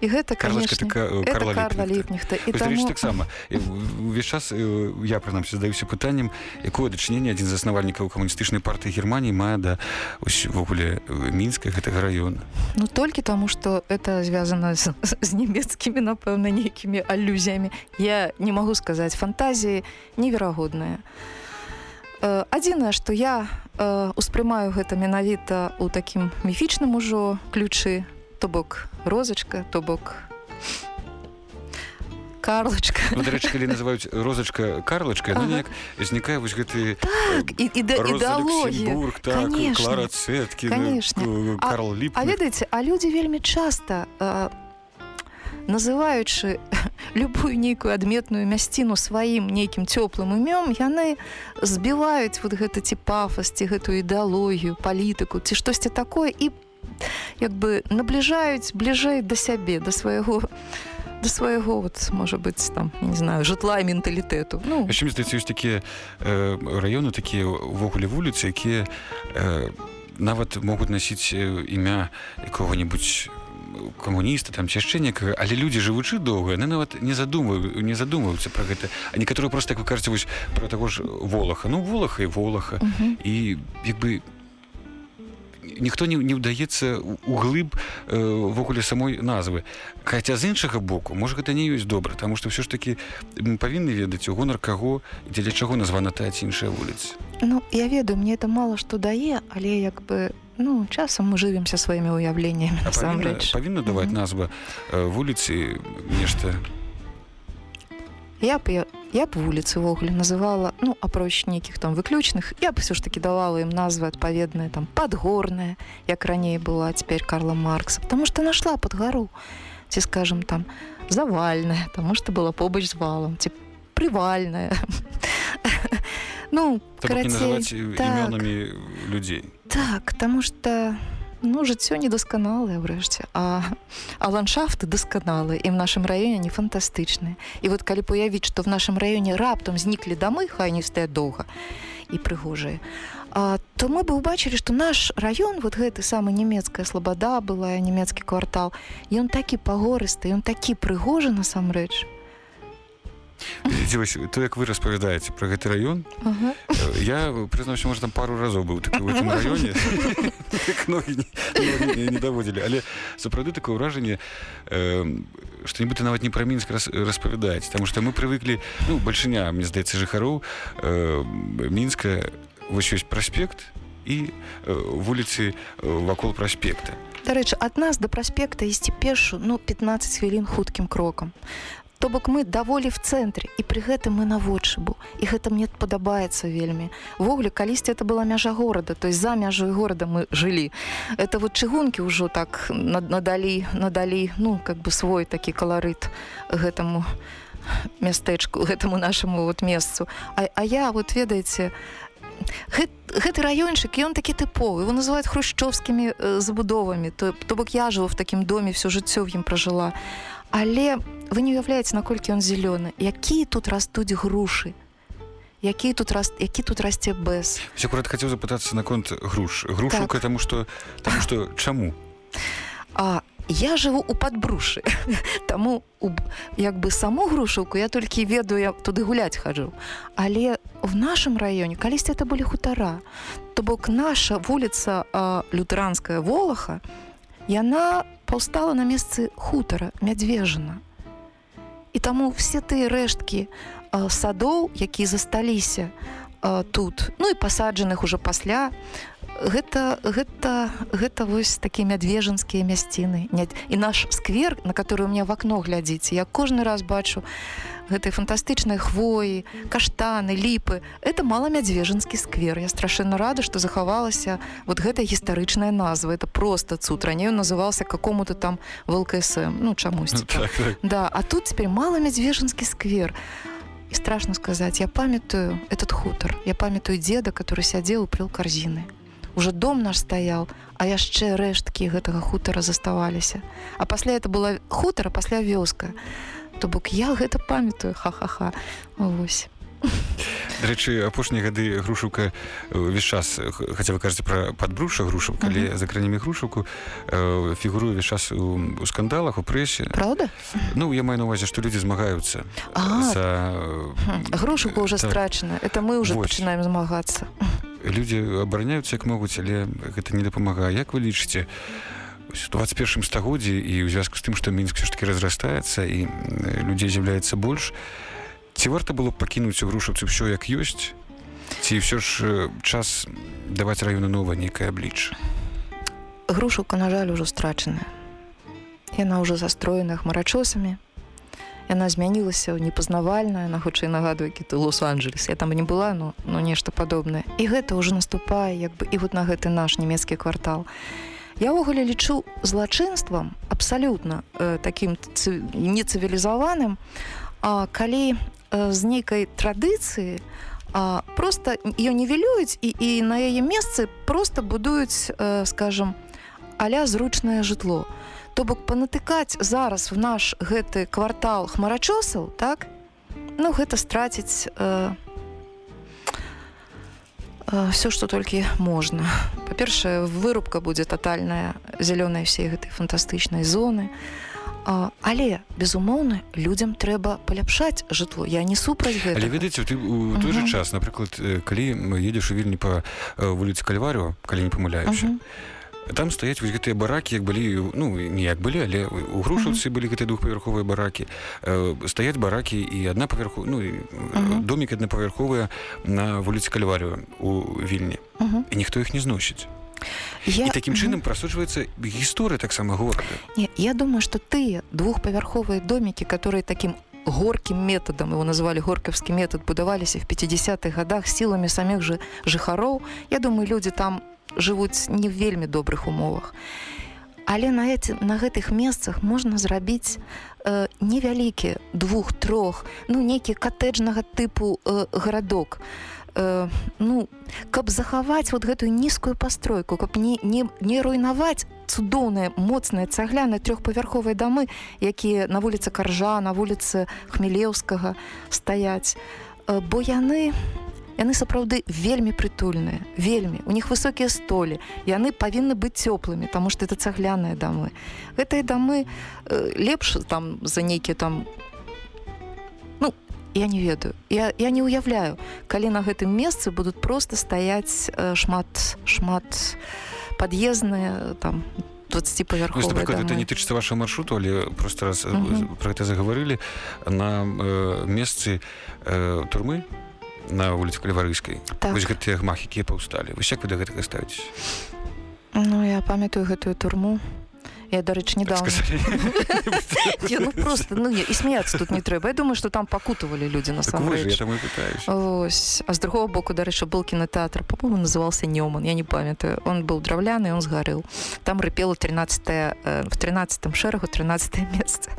І гэта конечно Карла дарэчы, таму таксама. Увесь час я прынамсі задаюся пытаннем якое дачыненне адзін з заснавальнікаў камуністычнай партыі германії мае да ўвогуле мінска гэтага раёна. Ну толькі таму что это звязано з, з нямецкімі напэўна нейкімі алюзіямі. Я не магу сказаць фантазіі неверагодныя. Э, адзінае што я э, успрымаю гэта менавіта ў такім міфічным ужо ключы то бок розачка то бок карлачка ну, дарэчы калі называюць розачка карлачка ага. Ага. неяк знікае вось гэты так і, ідэалогія Люксембург, так, Конечно. Клара Цеткін, Конечно. э, А- Карл Ліп А ведаеце а людзі вельмі часта э, называючы [LAUGHS] любую нейкую адметную мясціну сваім нейкім цёплым імём яны збіваюць вот гэта ці пафас ці гэтую ідэалогію палітыку ці штосьці такое і як бы набліжаюць бліжэй да сябе да свайго да свайго вот можа быць там не знаю жытла і менталітэту. Ну мне здаецца ёсць такія э, раёны такія ўвогуле вуліцы якія э, нават могуць насіць імя якога-нибудь камуніста там ці яшчэ некага але людзі жывучы доўга яны нават не задумваю не задумваюцца пра гэта. А некаторыя просто як вы кажаце вось пра таго ж волаха. Ну волаха і волаха. Мгм. і як бы ніхто не, не ўдаецца углыб увогуле самой назвы. Хаця з іншага боку можа гэта не ёсць добра тому что все ж таки мы павінны ведаць у гонар каго дзеля чаго названа тая ці іншая вуліца. Ну, я ведаю, мне это мало што дае, але як бы ну часам мы жывемся сваімі павінна, насамрэч. павінна даваць назва э, вуліцы нешта Я б я, б вуліцы ўвогуле называла ну апроч нейкіх там выключных, я б все ж таки давала ім назвы адпаведныя там падгорная, як раней была цяпер Карла Маркса, потому что нашла под гару ці скажем там завальная, таму што была побач з валом ці прывальная. [LAUGHS] ну, так карацей, называць так. імёнамі людзей Так, таму што ну жыццё недасканалае ўрэшце, а, а ландшафты дасканалыя і в нашым раёне не фантастычныя. І вот калі б уявіць, што в нашым раёне раптам зніклі дамы, хай не стаяць доўга і прыгожыя. А, то мы бы убачылі, што наш раён вот гэты самы нямецкая слабада была нямецкі квартал. Ён такі пагорысты, ён такі прыгожы насамрэч. [LAUGHS] Ідзі, вось, то як вы распавядаеце пра гэты раён Ага. Я прызнаўся можа там пару разоў быў такі ў этом раёне ногі не, даводзілі але сапраўды такое ўражанне што нібыта нават не пра мінск рас, распавядаць Таму што мы прывыклі ну бальшыня мне здаецца жыхароў мінска вось ёсць праспект і вуліцы вакол праспекта Дарэчы, ад нас да праспекта ісці пешу ну 15 хвілін хуткім крокам. То бок мы даволі в цэнтры і пры гэтым мы наводшыбу і гэта мне падабаецца вельмі. Ввогуле калісьці это была мяжа горада то есть за мяжой горада мы жылі. Это вот чыгункі ўжо так над- надалі надалі ну как бы свой такі каларыт гэтаму мястэчку гэтаму нашаму вот месцу. А, а я вот ведаеце гэт, гэты раёнчык ён такі тыповы его называют хрушчовскімі э, забудовамі. То, то бок я жыву в такім доме все жыццё в ім пражыла. Але вы не уяўляеце наколькі ён зялёны якія тут растуць грушы які тут раст які тут расце Все акурат хацеў запытацца наконт груш. Грушука Так. таму што таму што чаму А я жыву у падбрушы [LAUGHS] таму як бы саму грушаўку я толькі ведаю я туды гуляць хаджу але в нашым раёне калісьці это былі хутара то бок наша вуліца а, лютэранская волаха яна паўстала на месцы хутара мядзвежана і таму все тыя рэшткі садоў якія засталіся тут ну і пасаджаных уже пасля гэта гэта гэта вось такія мядвежанскія мясціны. Нет, і наш сквер на который у меня в акно глядзіце я кожны раз бачу гэтай фантастычнай хвоі каштаны ліпы. Это мала мядзвежанскі сквер. Я страшэнна рада што захавалася вот гэта гістарычная назва. Это просто цуд раней назывался какому-то там влксм ну чамусь Ну, [LAUGHS] так, так. Да, а тут теперь мало медвежинский сквер. И страшно сказать, я памятаю этот хутор, я памятаю деда, который сядзеў і плел корзины. Уже дом наш стаял, а яшчэ рэшткі гэтага хутара заставаліся. А пасля это была хутара, пасля вёска. То бок я гэта памятаю, ха-ха-ха. Вось. Дарэчы апошнія гады грушука увесь час х- хаця вы кажаце пра падбруша грушаў калі Мгм. за кранямі грушаўку э, фігуруе увесь час у, у скандалах у прэсе Правда? Ну я маю на увазе што людзі змагаюцца А, за Хм, Грушука уже так. страчана. Это мы уже Вось. начинаем змагацца. Людзі абараняюцца як могуць але гэта не дапамагае як вы лічыце у 21 стагоддзі і ў звязку з тым што мінск все ж таки разрастаецца і людзей з'яўляецца больш ці варта было пакінуць у грушаўцы ўсё як ёсць ці ўсё ж час даваць раёну новае нейкае аблічча Грушука, на жаль, ужо страчаная. Яна ўжо застроена хмарачосамі. Яна змянілася ў непазнавальна, яна хутчэй нагадвае кіты Лос-Анджелес. Я там не была, но, но нешта падобнае. І гэта ўжо наступае як бы і вот на гэты наш нямецкі квартал. Я ўвогуле лічу злачынствам абсалютна э, такім цы- нецывілізаваным, а, калі э, з нейкай традыцыі а, просто ее нівелююць і, і на яе месцы просто будуюць, э, скажем, аля зручнае жытло. То бок панатыкаць зараз в наш гэты квартал хмарачосаў, так? Ну гэта страціць э, э, все, што толькі можна. Па-першае, вырубка будзе татальная зялёная всей гэтай фантастычнай зоны. А, але безумоўна людзям трэба паляпшаць жытло я не супраць але гэтага ведаеце ты у той жа час напрыклад э, калі едзеш у вільні па э, вуліцы кальварыо калі не памыляюся Мгм. Там стаяць вось гэтыя баракі як былі ну не як былі але у грушаўцы былі гэтыя двухпавярховыя баракі э, стаяць баракі і адна паверху ну э, Мгм. домік аднапавярховыя на вуліцы кальварыо у вільні. Мгм. і ніхто іх не зносіць я... і такім чынам прасочваецца гісторыя таксама горада Не, я думаю, что ты двухпавярховые домики, которые таким горким методом, его назвали горковский метод, будовались в 50-х годах силами самих же жыхароў, я думаю, люди там жывуць не в вельмі добрых умовах. Але на, эти, на гэтых месцах можна зрабіць э, невялікі двух трох ну нейкі катэджнага тыпу э, гарадок э, ну каб захаваць вот гэтую нізкую пастройку каб не, не, не руйнаваць цудоўныя моцныя цагляныя трохпавярховыя дамы якія на вуліцы каржа на вуліцы хмелеўскага стаяць Э, бо яны яны сапраўды вельмі прытульныя вельмі у них высокія столі яны павінны быць цёплымі таму што это цагляныя дамы гэтыя дамы э, лепш там за нейкія там ну я не ведаю я, я не уяўляю калі на гэтым месцы будуць просто стаяць э, шмат шмат пад'ездныя там 20 Ну, павярховыя напрыклад, это дамы. не тычыцца вашего маршруту але просто раз э, Мгм. про гэта заговорили на э, месцы э, турмы на вуліцы калеварыйскай Так. вось гэтыя гмахі якія паўсталі вось як вы да гэтага ставіць Ну я памятаю гэтую турму я дарэчы недавно [LAUGHS] Не, ну просто ну не, і смеяться тут не трэба я думаю что там пакутавалі людзі Так вы насамрэч і пытаюсь Ось. А з другого боку, дарэчы, был кинотеатр, по-моему, назывался Неман, я не памятаю. Он был драўляны, он сгорел. Там рыпело 13 э, в 13 шэрагу 13 месца.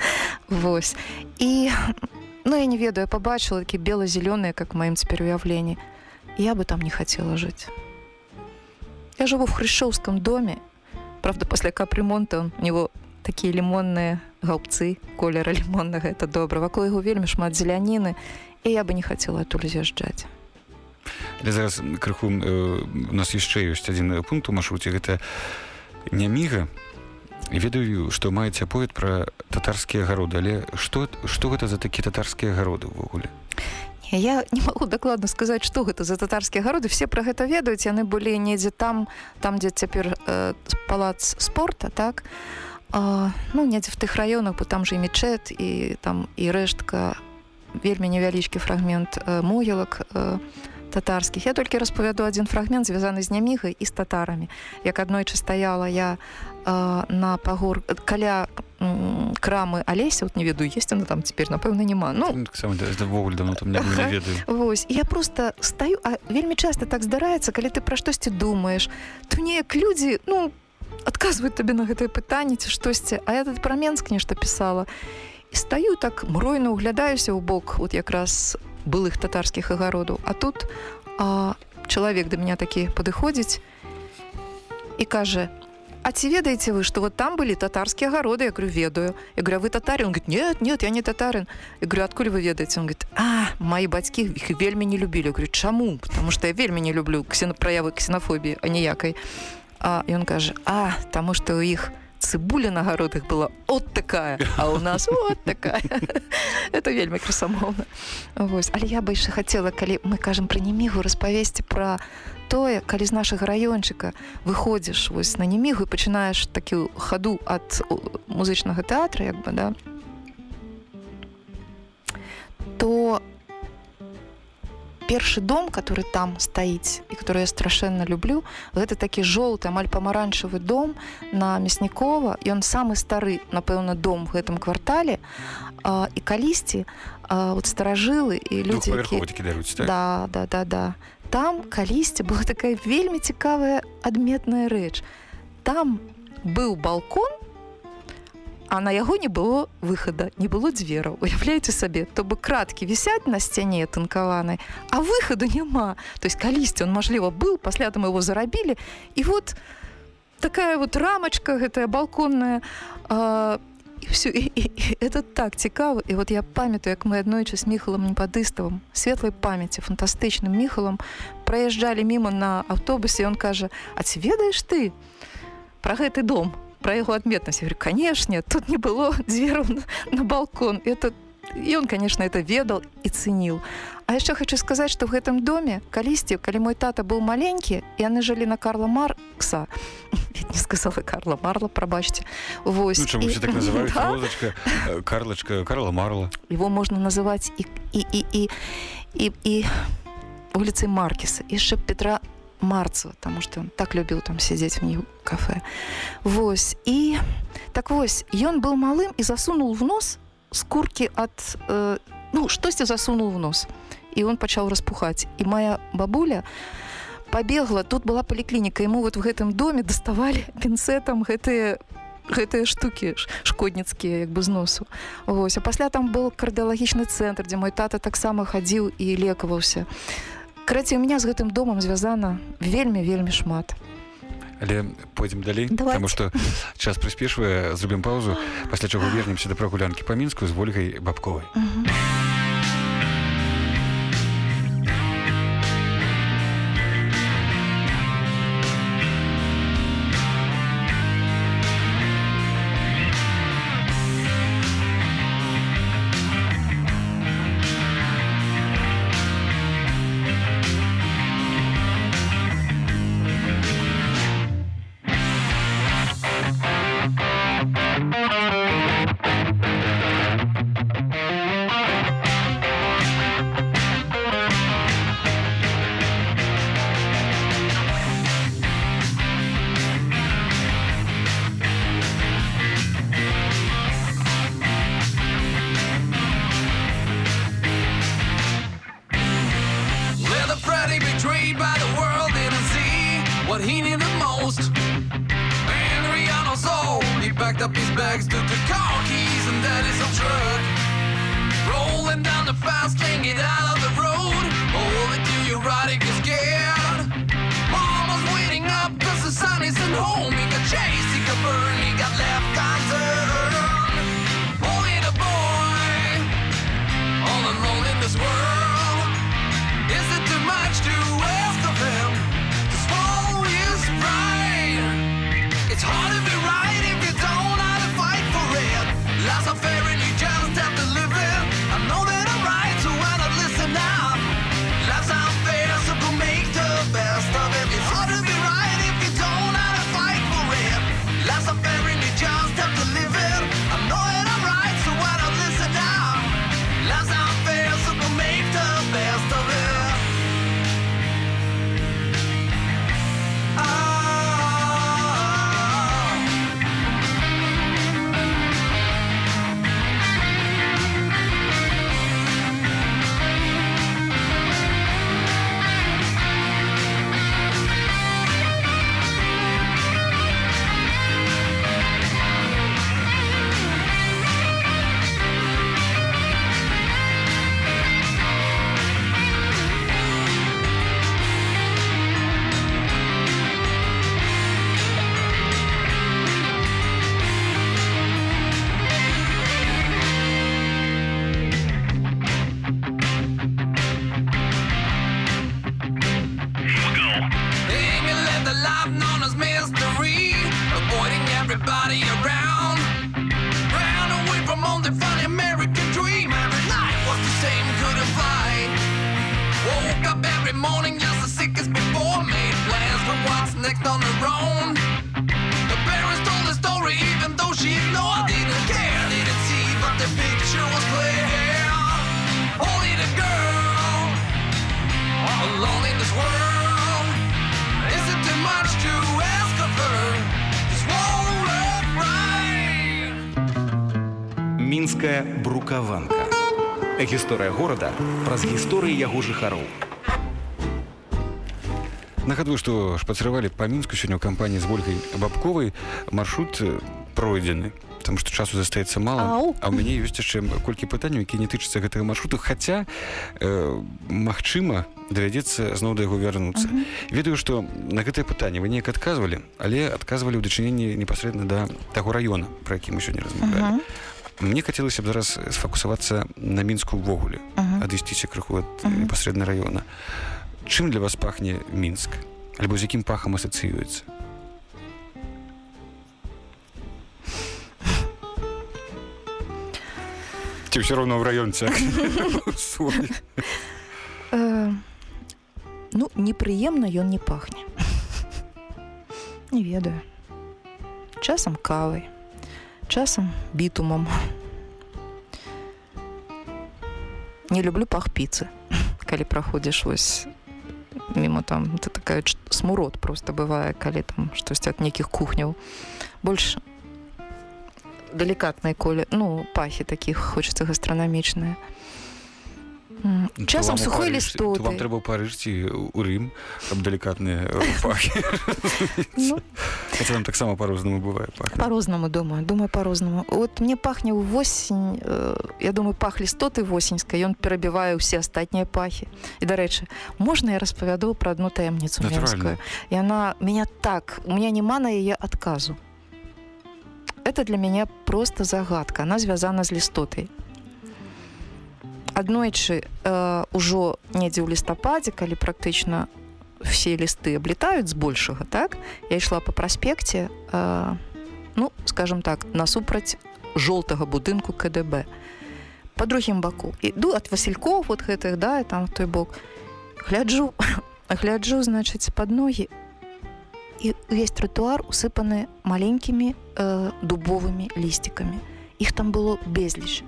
Вось. І, ну, я не ведаю, я побачила такие бело-зеленые, как в моем теперь уявлении. Я бы там не хотела жить. Я живу в Хрущевском доме. Правда, после капремонта он, у него такие лимонные галбцы колера лимонного, это добра. Вакол яго вельмі шмат зеляніны, і я бы не хацела адтуль з'язджаць. Але зараз крыху э, у нас яшчэ ёсць адзін пункт у маршруце гэта няміга ведаю што маеце аповед пра татарскія гароды але што што гэта за такія татарскія гароды ўвогуле Я не магу дакладна сказаць, што гэта за татарскія гароды. Все пра гэта ведаюць, яны былі недзе там, там дзе цяпер э, палац спорта, так. А, ну, недзе в тых раёнах, бо там жа і мечэт і там і рэштка вельмі невялічкі фрагмент э, могілак э, татарскіх я толькі распавяду адзін фрагмент звязаны з нямігай і з татарамі як аднойчы стаяла я э, на пагор каля крамы алеся вот не ведаю есть она там цяпер напэўна няма ну Ну, таксама, да, давогуле давно там не, ведаю. Вось я просто стаю а вельмі часто так здараецца калі ты пра штосьці думаеш то неяк людзі ну адказваюць табе на гэтае пытанне ці штосьці. А я тут пра менск нешта пісала і стаю так мройна углядаюся ў бок вот якраз былых татарскіх агародаў. А тут а, чалавек да меня такі падыходзіць і кажа А ці ведаеце вы што вот там былі татарскія агароды? Я говорю ведаю я говорю «А вы татары? Он говорит нет нет я не татарын я говорю адкуль вы ведаеце? Он говорит а мои бацькі іх вельмі не любілі Я говорю чаму? Потому что я вельмі не люблю ксена праявы ксенофобіі а ніякай а ён кажа а таму что у іх цыбуля на гародах была от такая а у нас [LAUGHS] вот такая. Это вельмі красамоўна Вось але я бы яшчэ хацела калі мы кажам пра немігу распавесці пра тое калі з нашага раёнчыка выходзіш вось на немігу і пачынаеш такі хаду ад о, музычнага тэатра як бы да то першы дом который там стаіць і который я страшэнна люблю гэта такі жоўты амаль памаранчавы дом на мяснікова ён самы стары напэўна дом в гэтым квартале. А, і калісьці вот старажылы і людзі такі даруць так? да да да да. Там калісьці была такая вельмі цікавая адметная рэч там быў балкон а на яго не было выхада не было дзвераў. Уяўляеце сабе то бы краткі вісяць на сцяне танкаванай а выхаду няма. То есть калісьці он мажліва быў пасля там его зарабілі. І вот такая вот рамачка гэтая балконная а, і все і, і, і это так цікава. І вот я памятаю як мы аднойчы з міхалам непадыставым светлай памяці фантастычным міхалам праязджалі мімо на аўтобусе он кажа а ці ведаеш ты про гэты дом про яго адметнасць Я говорю канешне тут не было [LAUGHS] дзверу на, на балкон это і он конечно это ведал і цэніл А яшчэ хочу сказаць что в гэтым доме калісьці калі мой тата быў маленькі яны жылі на Карла маркса. [LAUGHS] Не сказала Карла марла прабачьте Вось Ну, чаму і- все так называюць [LAUGHS] Да. розачка э, карлачка карла марла. Его можно называть и и и и и, и улицей Маркиса яшчэ Петра Марцева потому что он так любіў там сядзець в ней кафе. Вось. І так вось ён быў малым і засунул в нос скурки от э, ну штосьці засунул в нос? І он пачаў распухаць і моя бабуля побегла тут была паліклініка ему вот в гэтым доме даставалі [LAUGHS] пінцетам гэтые гэтыя штукі ш- шкодніцкія як бы з носу. Вось. А пасля там был кардыалагічны цэнтр дзе мой тата таксама хадзіў і лекаваўся Караці у меня з гэтым домам звязана вельмі вельмі шмат. Але пойдзем далей Давайте. потому что час прыспешвае зробім паузу пасля чаго вернемся да прагулянкі па мінску з ольгай бабковай. Little Мінская брукаванка. Гісторыя горада праз гісторыі яго жыхароў. Нагадваю, што шпацыравалі па мінску сёння ў кампаніі з ольгай бабковай. Маршрут пройдзены там што часу застаецца мала. Ау. а ў мяне ёсць яшчэ колькі пытанняў які не тычацца гэтага маршруту хаця э, магчыма давядзецца зноў да яго вярнуцца. Ведаю што на гэтае пытанне вы неяк адказвалі але адказвалі ў дачыненні непасрэдна да таго раёна пра які мы сёння размаўлялі мне хацелася б зараз сфокусавацца на мінску ўвогуле адысціся крыху ад Мгм. непасрэдна раёна. Чым для вас пахне мінск? Альбо з якім пахам асацыюецца? Ці ўсё роўно ў раён свой [LAUGHS] Э, ну, непрыемна ён не пахне. [LAUGHS] Не ведаю. Часам кавай, часам бітумам. Не люблю пах піцы. Калі праходзіш вось мимо там это такая смурод просто бывае калі там штосьці ад нейкіх кухняў больш далікатнай коле ну пахі такіх хочется гастранамічныя М, часам сухой вам лістоты трэба парыжці у рым каб далікатныя пахі ну, Хаця там таксама па-рознаму бывае По-рознаму думаю, думаю по-рознаму. Вот мне пахне ў восень, э, я думаю, пах лістоты восеньскай, ён перабівае ўсе астатнія пахі. І дарэчы, можна я распавяду пра адну таямніцу менскую. Яна меня так, у меня няма на яе адказу. Это для мяне просто загадка. Она звязана з лістотай. Аднойчы э, ужо недзе ў лістападзе, калі практычна все лісты аблітаюць збольшага, так? Я ішла по праспекце, э, ну, скажем так, насупраць жоўтага будынку КДБ. Па другім баку. Іду ад Васількоў вот гэтых, да, там той бок. Гляджу, [COUGHS] гляджу, значыць, пад ногі. І увесь тратуар усыпаны маленькімі э, дубовымі лісцікамі. Іх там было безліч.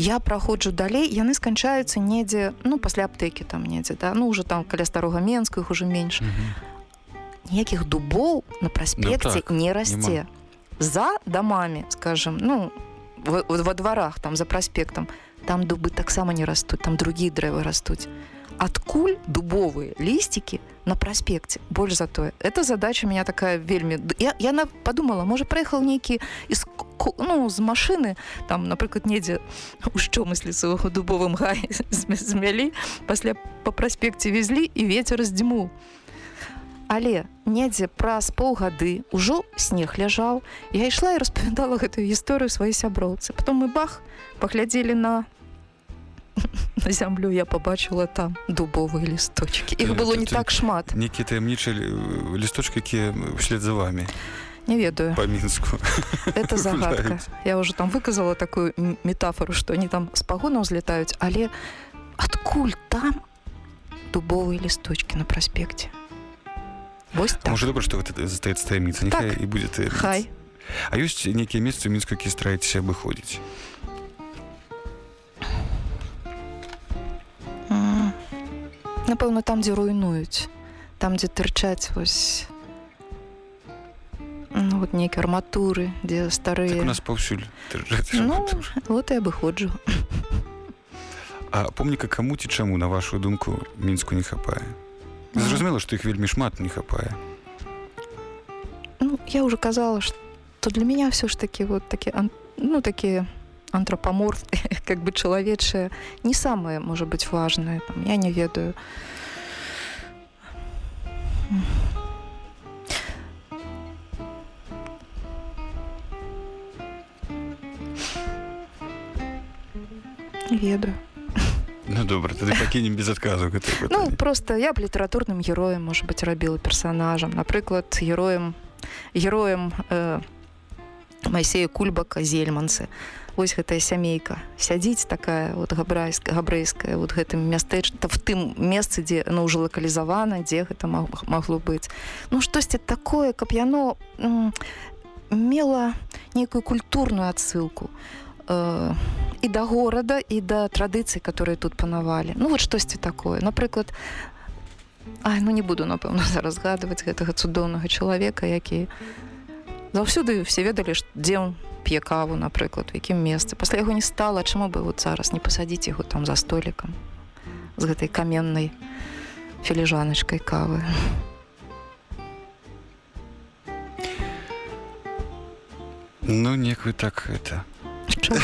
Я праходжу далей, яны сканчаюцца недзе, ну, пасля аптэкі там недзе, да? ну, уже там каля старога Менска іх уже менш. Ніякіх дубоў на праспекце Ну так, не расце. за дамамі скажем ну ва, ва дварах там за праспектам там дубы таксама не растуць там другія дрэвы растуць адкуль дубовыя лісцікі на праспекце больш за тое это задача меня такая вельмі яна подумала можа прыехал нейкі из ну з машины там напрыклад недзе [LAUGHS] у чомыслі свайго [LAUGHS] дубовым гай [LAUGHS] змялі пасля по праспекце везлі і ветер здзьму Але недзе праз паўгады ўжо снег ляжаў. Я ішла і распавядала гэтую гісторыю сваёй сяброўцы. Потом мы бах паглядзелі на [LAUGHS] на зямлю я побачыла там дубовыя лісточки. Іх Ты- было не так шмат. нейкія таямнічыя э, лісточки якія вслед за вами Не ведаю. по мінску [LAUGHS] Это [LAUGHS] загадка. Я уже там выказала такую метафору, што они там з пагонаў злетаюць, але адкуль там дубовыя лісточки на праспекце? Вось так. можа добра што гэта застаецца таямніца няхай і будзе таямніца. Хай. а ёсць нейкія месцы ў мінску які стараецеся абыходзіць Напэўна, там, дзе руйнуюць, там, дзе тырчаць вось ну, вот нейкія арматуры, дзе так старыя. у нас паўсюль Ну, вот і абыходжу. А помніка каму ці чаму на вашу думку мінску не хапае Ага. зразумела што іх вельмі шмат не хапае Ну, я уже казала, что для меня все ж таки вот такие, ну, такие антропоморф, [LAUGHS] как бы человечие, не самое, может быть, важное. Там, я не ведаю. Ведаю. Ну добра тады пакінем без адказу гэта Ну, просто я б літаратурным героем, может быть, рабіла персонажам. Напрыклад, героем героем э, Майсея Кульбака зельманцы вось гэтая сямейка. Сядзіць такая вот габрайская габрэйская вот гэтым мястэч в тым месцы дзе ну уже лакалізавана дзе гэта магло быць. Ну штосьці такое каб яно мела нейкую культурную адсылку э, і да горада і да традыцый которые тут панавалі. Ну вот штосьці такое. Напрыклад Ай, ну не буду напэўна [LAUGHS] зараз згадваць гэтага цудоўнага чалавека які заўсёды все ведалі дзе он п'е каву напрыклад у якім месцы пасля яго не стала чаму бы вот зараз не пасадзіць яго там за столікам з гэтай каменнай філіжаначкай кавы Ну неяк вы так Чого?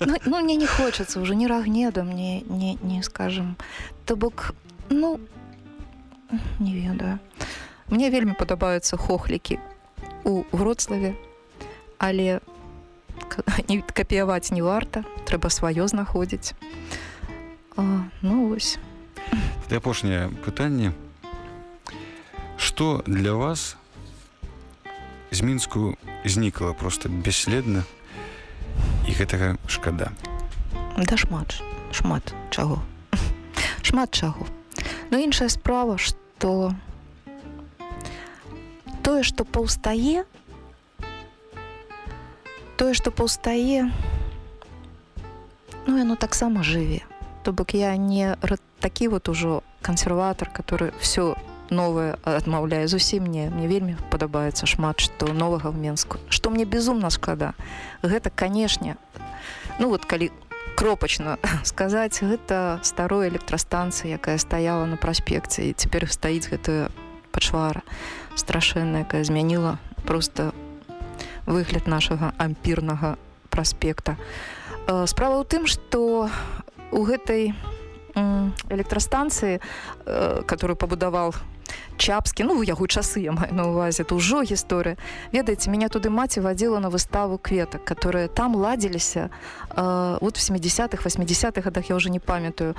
[LAUGHS] ну, ну мне не хочацца ўжо ні рагнеда мне не, не скажем то бок ну не ведаю мне вельмі падабаюцца хохлікі у вроцлаве але [LAUGHS] не капіяваць не варта трэба сваё знаходзіць. А, ну вось [LAUGHS] Тады апошняе пытанне што для вас з мінску знікла просто бесследна і гэтага шкада? Да шмат шмат чаго. [LAUGHS] Шмат чаго. Но іншая справа что тое что паўстае тое что паўстае ну яно таксама жыве то бок я не такі вот ужо кансерватор который все новое адмаўляе зусім не мне вельмі падабаецца шмат што новага в менску. Што мне безумна шкада гэта канешне ну вот калі кропачна [LAUGHS] сказаць гэта старой электрастанцыя якая стаяла на праспекце і цяпер стаіць гэтая пачвара страшэнная якая змяніла просто выгляд нашага ампірнага праспекта. Э, справа ў тым што у гэтай электрастанцыі э, которую пабудаваў чапскі ну яго часы я маю на увазе это ўжо гісторыя. Ведаеце меня туды маці вадзіла на выставу кветак которые там ладзіліся э, вот в 70-х 80-х годах я уже не памятаю.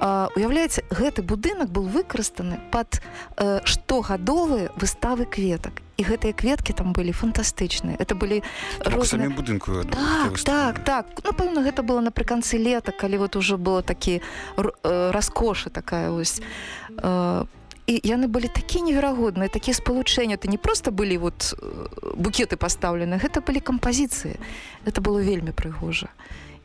Э, уяўляеце гэты будынак был выкарыстаны под э, штогадовыя выставы кветак. І гэтыя кветкі там былі фантастычныя. Это былі самі розныя будынку так так так. Напэўна гэта было напрыканцы лета калі вот уже было такі э, раскошы такая ось э, і яны былі такі неверагодныя такія спалучэнні ты не просто былі вот э, букеты пастаўлены гэта былі кампазіцыі это было вельмі прыгожа.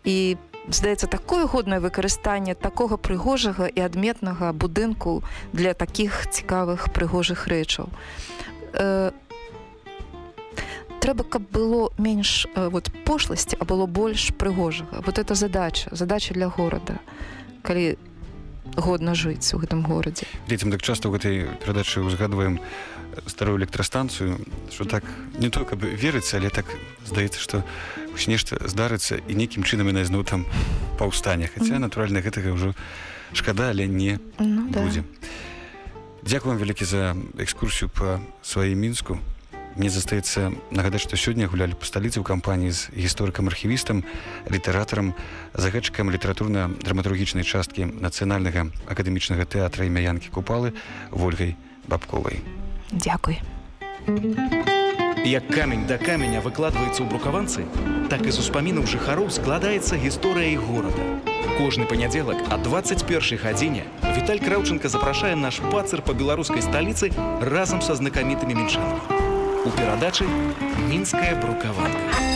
І здаецца такое годнае выкарыстанне такога прыгожага і адметнага будынку для такіх цікавых прыгожых рэчаў. Э, трэба каб было менш э, вот пошласці а было больш прыгожага. Вот это задача задача для горада калі годна жыць у гэтым горадзе. Дзецям так часта ў гэтай перадачы узгадваем старую электрастанцыю що так не то каб верыцца але так здаецца што вось нешта здарыцца і нейкім чынам яна зноў там паўстане. Хаця натуральна гэтага ўжо шкада але не ну, да. будзе. Дзякуй вам вялікі за экскурсію па сваім мінску мне застаецца нагадаць што сёння гулялі па сталіцы ў кампаніі з гісторыкам архівістам літаратарам загадчыкам літаратурна-драматургічнай часткі нацыянальнага акадэмічнага тэатра імя янкі купалы ольгай бабковай дзякуй Як камень да каменя выкладваецца ў брукаванцы, так і з успамінаў жыхароў складаецца гісторыя іх горада. Кожны панядзелак а 21 гадзіне Віталь Краўчынка запрашае наш пацыр па беларускай сталіцы разам са знакамітымі мінчанамі. У перадачы мінская брукаванка.